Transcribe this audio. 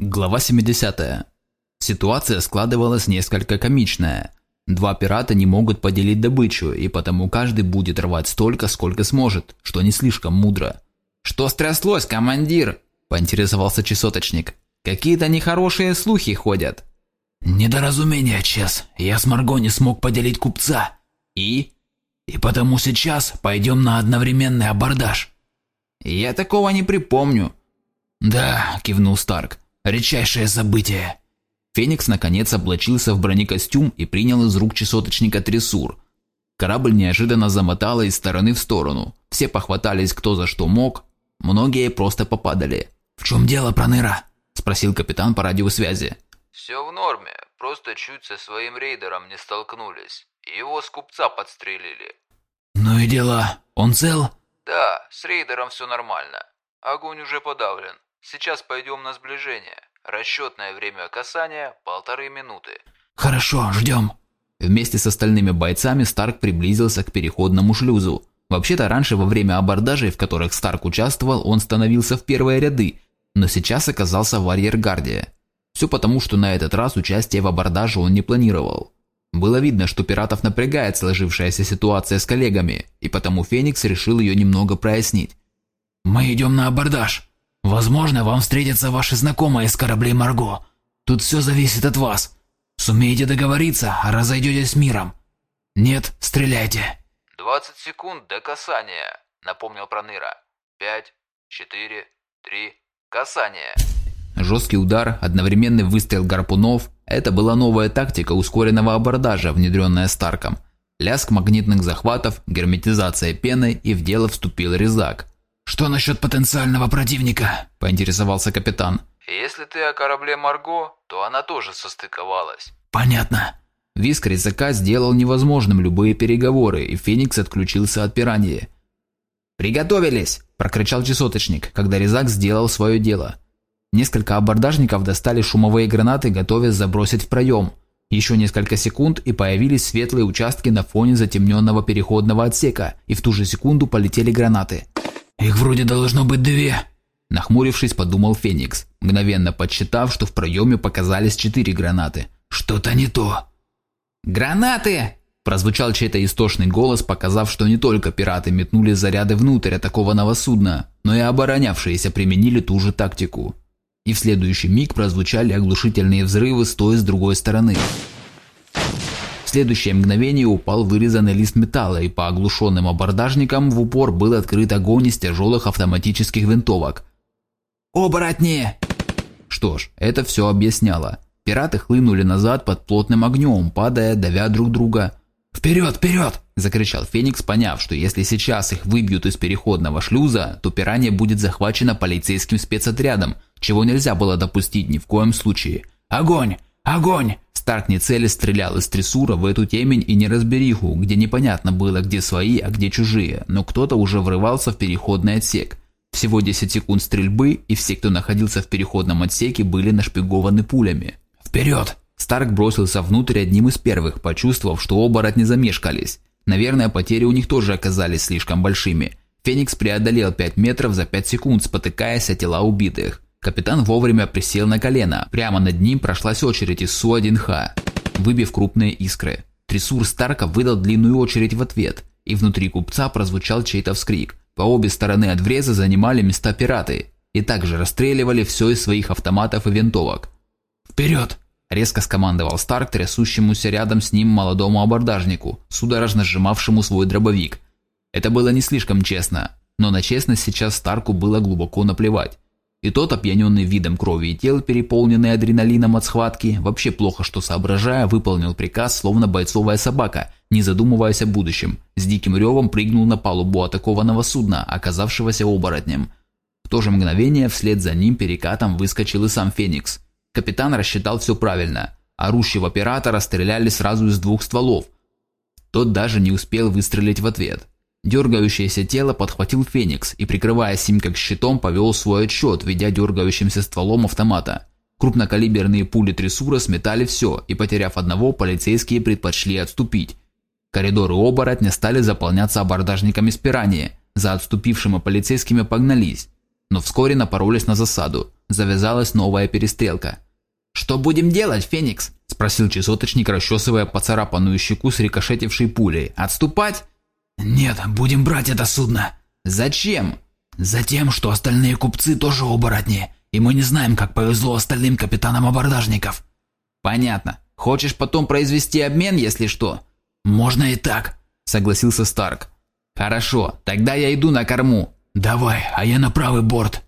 Глава 70. Ситуация складывалась несколько комичная. Два пирата не могут поделить добычу, и потому каждый будет рвать столько, сколько сможет, что не слишком мудро. «Что стряслось, командир?» – поинтересовался чесоточник. «Какие-то нехорошие слухи ходят». «Недоразумение, Чес. Я с Марго не смог поделить купца. И?» «И потому сейчас пойдем на одновременный абордаж». «Я такого не припомню». «Да», – кивнул Старк. «Редчайшее событие». Феникс наконец облачился в бронекостюм и принял из рук чесоточника трессур. Корабль неожиданно замотало из стороны в сторону. Все похватались кто за что мог, многие просто попадали. «В чем дело, Проныра?» – спросил капитан по радиосвязи. «Все в норме, просто чуть со своим рейдером не столкнулись. Его с купца подстрелили». «Ну и дела. Он цел?» «Да, с рейдером все нормально. Огонь уже подавлен. Сейчас пойдем на сближение. Расчетное время касания – полторы минуты». «Хорошо, ждем». Вместе с остальными бойцами Старк приблизился к переходному шлюзу. Вообще-то раньше во время абордажей, в которых Старк участвовал, он становился в первые ряды, но сейчас оказался в арьергарде. Все потому, что на этот раз участие в абордаже он не планировал. Было видно, что пиратов напрягает сложившаяся ситуация с коллегами, и потому Феникс решил ее немного прояснить. «Мы идем на абордаж. Возможно, вам встретятся ваши знакомые с кораблей Марго. Тут все зависит от вас. Сумеете договориться, а разойдетесь с миром. Нет, стреляйте». «Двадцать секунд до касания», — напомнил Проныра. «Пять, четыре, три, касание». Жесткий удар, одновременный выстрел гарпунов – это была новая тактика ускоренного абордажа, внедренная Старком. Лязг магнитных захватов, герметизация пены и в дело вступил резак. «Что насчет потенциального противника?» – поинтересовался капитан. «Если ты о корабле Марго, то она тоже состыковалась». «Понятно». Виск резака сделал невозможным любые переговоры, и Феникс отключился от пираньи. «Приготовились!» – прокричал часоточник, когда резак сделал свое дело. Несколько абордажников достали шумовые гранаты, готовясь забросить в проем. Еще несколько секунд, и появились светлые участки на фоне затемненного переходного отсека, и в ту же секунду полетели гранаты. «Их вроде должно быть две», – нахмурившись, подумал Феникс, мгновенно подсчитав, что в проеме показались четыре гранаты. «Что-то не то». «Гранаты!» – прозвучал чей-то истошный голос, показав, что не только пираты метнули заряды внутрь атакованного судна, но и оборонявшиеся применили ту же тактику и в следующий миг прозвучали оглушительные взрывы с той и с другой стороны. Следующее мгновение упал вырезанный лист металла, и по оглушенным абордажникам в упор был открыт огонь из тяжелых автоматических винтовок. «Оборотни!» Что ж, это все объясняло. Пираты хлынули назад под плотным огнем, падая, давя друг друга. «Вперед, вперед!» – закричал Феникс, поняв, что если сейчас их выбьют из переходного шлюза, то пиранья будет захвачена полицейским спецотрядом, чего нельзя было допустить ни в коем случае. «Огонь! Огонь!» Старк не цели стрелял из трессура в эту темень и неразбериху, где непонятно было, где свои, а где чужие, но кто-то уже врывался в переходный отсек. Всего 10 секунд стрельбы, и все, кто находился в переходном отсеке, были нашпигованы пулями. «Вперед!» Старк бросился внутрь одним из первых, почувствовав, что оборотни замешкались. Наверное, потери у них тоже оказались слишком большими. Феникс преодолел 5 метров за 5 секунд, спотыкаясь о тела убитых. Капитан вовремя присел на колено. Прямо над ним прошлась очередь из Су-1Х, выбив крупные искры. Трясур Старка выдал длинную очередь в ответ, и внутри купца прозвучал чей-то вскрик. По обе стороны от вреза занимали места пираты и также расстреливали все из своих автоматов и винтовок. «Вперед!» Резко скомандовал Старк трясущемуся рядом с ним молодому абордажнику, судорожно сжимавшему свой дробовик. Это было не слишком честно, но на честность сейчас Старку было глубоко наплевать. И тот, опьяненный видом крови и тел, переполненный адреналином от схватки, вообще плохо что соображая, выполнил приказ, словно бойцовая собака, не задумываясь о будущем, с диким ревом прыгнул на палубу атакованного судна, оказавшегося оборотнем. В то же мгновение вслед за ним перекатом выскочил и сам Феникс – Капитан рассчитал все правильно. Орущего оператора стреляли сразу из двух стволов. Тот даже не успел выстрелить в ответ. Дергающееся тело подхватил Феникс и, прикрываясь им как щитом, повел свой отсчет, ведя дергающимся стволом автомата. Крупнокалиберные пули трессура сметали все, и, потеряв одного, полицейские предпочли отступить. Коридоры оборотня стали заполняться абордажниками с пираньи. За отступившими полицейскими погнались. но вскоре напоролись на засаду. Завязалась новая перестрелка. «Что будем делать, Феникс?» – спросил часоточник, расчесывая поцарапанную щеку с рикошетившей пулей. «Отступать?» «Нет, будем брать это судно». «Зачем?» «Затем, что остальные купцы тоже оборотни, и мы не знаем, как повезло остальным капитанам абордажников». «Понятно. Хочешь потом произвести обмен, если что?» «Можно и так», – согласился Старк. «Хорошо, тогда я иду на корму». «Давай, а я на правый борт».